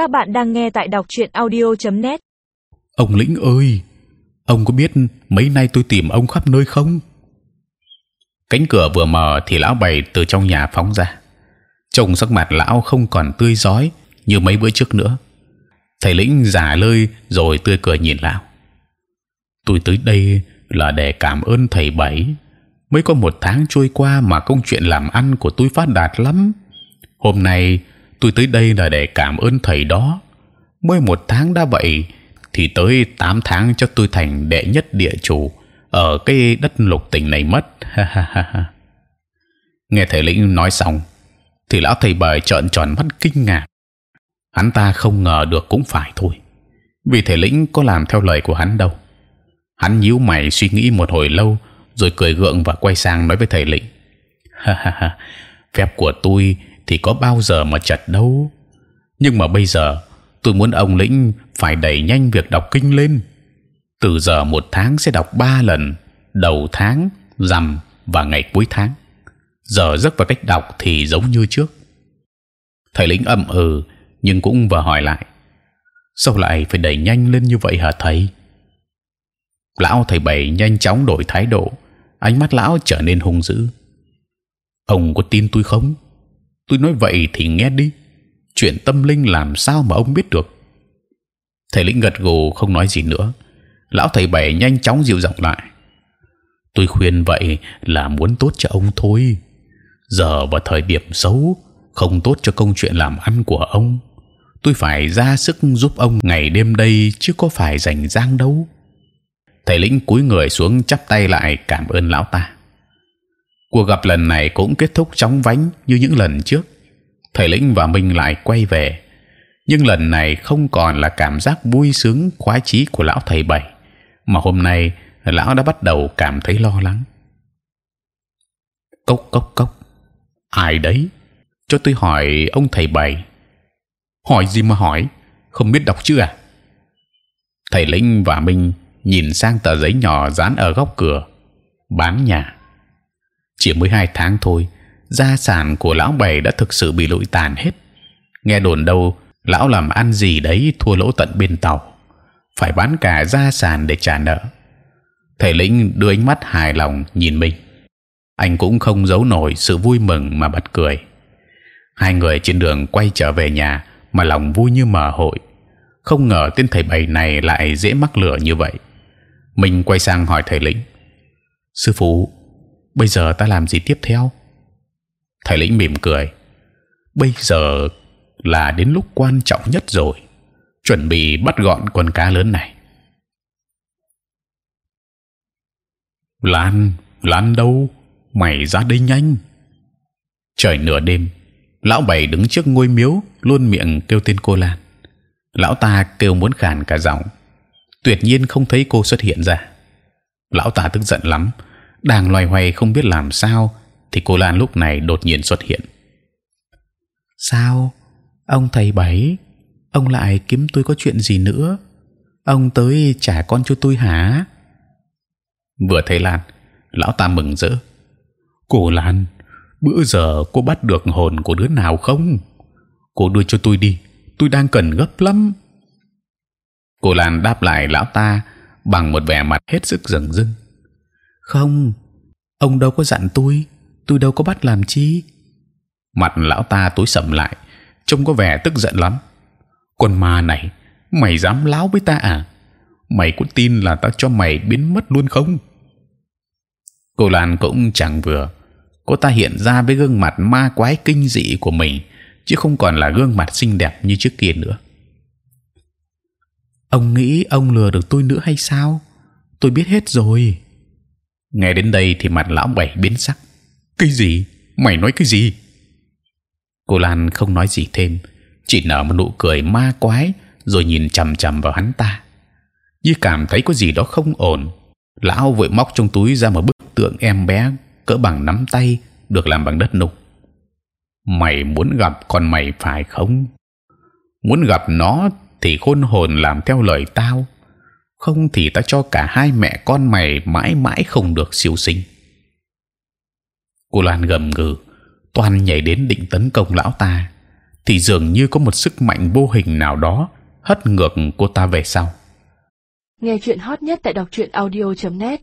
Các bạn đang nghe tại đọc truyện audio.net. Ông lĩnh ơi, ông có biết mấy nay tôi tìm ông khắp nơi không? Cánh cửa vừa mở thì lão bảy từ trong nhà phóng ra. Trông sắc mặt lão không còn tươi rói như mấy bữa trước nữa. Thầy lĩnh giả lơi rồi tươi cười nhìn lão. Tôi tới đây là để cảm ơn thầy bảy. Mới có một tháng trôi qua mà công chuyện làm ăn của tôi phát đạt lắm. Hôm nay tôi tới đây là để cảm ơn thầy đó. Mới một tháng đã vậy thì tới 8 tháng cho tôi thành đệ nhất địa chủ ở cái đất lục tỉnh này mất. Nghe thầy lĩnh nói xong thì lão thầy bời trợn tròn mắt kinh ngạc. Hắn ta không ngờ được cũng phải thôi, vì thầy lĩnh có làm theo lời của hắn đâu. Hắn nhíu mày suy nghĩ một hồi lâu, rồi cười gượng và quay sang nói với thầy lĩnh: ha ha ha, phép của tôi thì có bao giờ mà chật đâu. Nhưng mà bây giờ tôi muốn ông lĩnh phải đẩy nhanh việc đọc kinh lên. Từ giờ một tháng sẽ đọc ba lần, đầu tháng, rằm và ngày cuối tháng. Giờ giấc và cách đọc thì giống như trước. Thầy lĩnh ậm ừ nhưng cũng vừa hỏi lại sao lại phải đẩy nhanh lên như vậy hả thầy? Lão thầy bảy nhanh chóng đổi thái độ, ánh mắt lão trở nên hung dữ. Ông có tin tôi không? Tôi nói vậy thì nghe đi. Chuyện tâm linh làm sao mà ông biết được? Thầy lĩnh gật gù, không nói gì nữa. Lão thầy bảy nhanh chóng dịu giọng lại. Tôi khuyên vậy là muốn tốt cho ông thôi. Giờ và thời điểm xấu, không tốt cho công chuyện làm ăn của ông tôi phải ra sức giúp ông ngày đêm đây chứ có phải rảnh rang đâu thầy lĩnh cúi người xuống chắp tay lại cảm ơn lão ta cuộc gặp lần này cũng kết thúc chóng vánh như những lần trước. Thầy lĩnh và minh lại quay về. Nhưng lần này không còn là cảm giác vui sướng, khoái chí của lão thầy bảy, mà hôm nay lão đã bắt đầu cảm thấy lo lắng. Cốc cốc cốc. Ai đấy? Cho tôi hỏi ông thầy bảy. Hỏi gì mà hỏi? Không biết đọc chưa à? Thầy lĩnh và minh nhìn sang tờ giấy nhỏ dán ở góc cửa, bán nhà chỉ mới hai tháng thôi, gia sản của lão bảy đã thực sự bị lụi tàn hết. Nghe đồn đâu, lão làm ăn gì đấy thua lỗ tận bên tàu. Phải bán cả gia sản để trả nợ. Thầy lĩnh đưa ánh mắt hài lòng nhìn mình. Anh cũng không giấu nổi sự vui mừng mà bật cười. Hai người trên đường quay trở về nhà mà lòng vui như mở hội. Không ngờ tên thầy bảy này lại dễ mắc lửa như vậy. Mình quay sang hỏi thầy lĩnh. Sư phụ bây giờ ta làm gì tiếp theo? Thầy lĩnh mỉm cười. Bây giờ là đến lúc quan trọng nhất rồi. Chuẩn bị bắt gọn con cá lớn này. Lan lan đâu? Mày ra đây nhanh. Trời nửa đêm, lão bảy đứng trước ngôi miếu, luôn miệng kêu tên cô lan. Lão ta kêu muốn khàn cả giọng. Tuyệt nhiên không thấy cô xuất hiện ra. Lão ta tức giận lắm đang loay hoay không biết làm sao thì cô lan lúc này đột nhiên xuất hiện. Sao? Ông thầy bảy ông lại kiếm tôi có chuyện gì nữa? Ông tới trả con cho tôi hả? Vừa thấy lan lão ta mừng rỡ. Cô lan bữa giờ cô bắt được hồn của đứa nào không? Cô đưa cho tôi đi tôi đang cần gấp lắm. Cô lan đáp lại lão ta bằng một vẻ mặt hết sức dừng dưng không, ông đâu có dặn tôi tôi đâu có bắt làm chi. Mặt lão ta tối sầm lại, trông có vẻ tức giận lắm. Con ma này, mày dám láo với ta à? Mày có tin là ta cho mày biến mất luôn không? Cô lan cũng chẳng vừa. Cô ta hiện ra với gương mặt ma quái kinh dị của mình, chứ không còn là gương mặt xinh đẹp như trước kia nữa. Ông nghĩ ông lừa được tôi nữa hay sao? Tôi biết hết rồi nghe đến đây thì mặt lão bảy biến sắc. Cái gì? Mày nói cái gì? Cô lan không nói gì thêm, chỉ nở một nụ cười ma quái rồi nhìn chằm chằm vào hắn ta. Như cảm thấy có gì đó không ổn, lão vội móc trong túi ra một bức tượng em bé cỡ bằng nắm tay, được làm bằng đất nung. Mày muốn gặp con mày phải không? Muốn gặp nó thì khôn hồn làm theo lời tao không thì ta cho cả hai mẹ con mày mãi mãi không được siêu sinh. Cô lan gầm gừ, toàn nhảy đến định tấn công lão ta. Thì dường như có một sức mạnh vô hình nào đó hất ngược cô ta về sau. Nghe chuyện hot nhất tại đọc truyện audio.net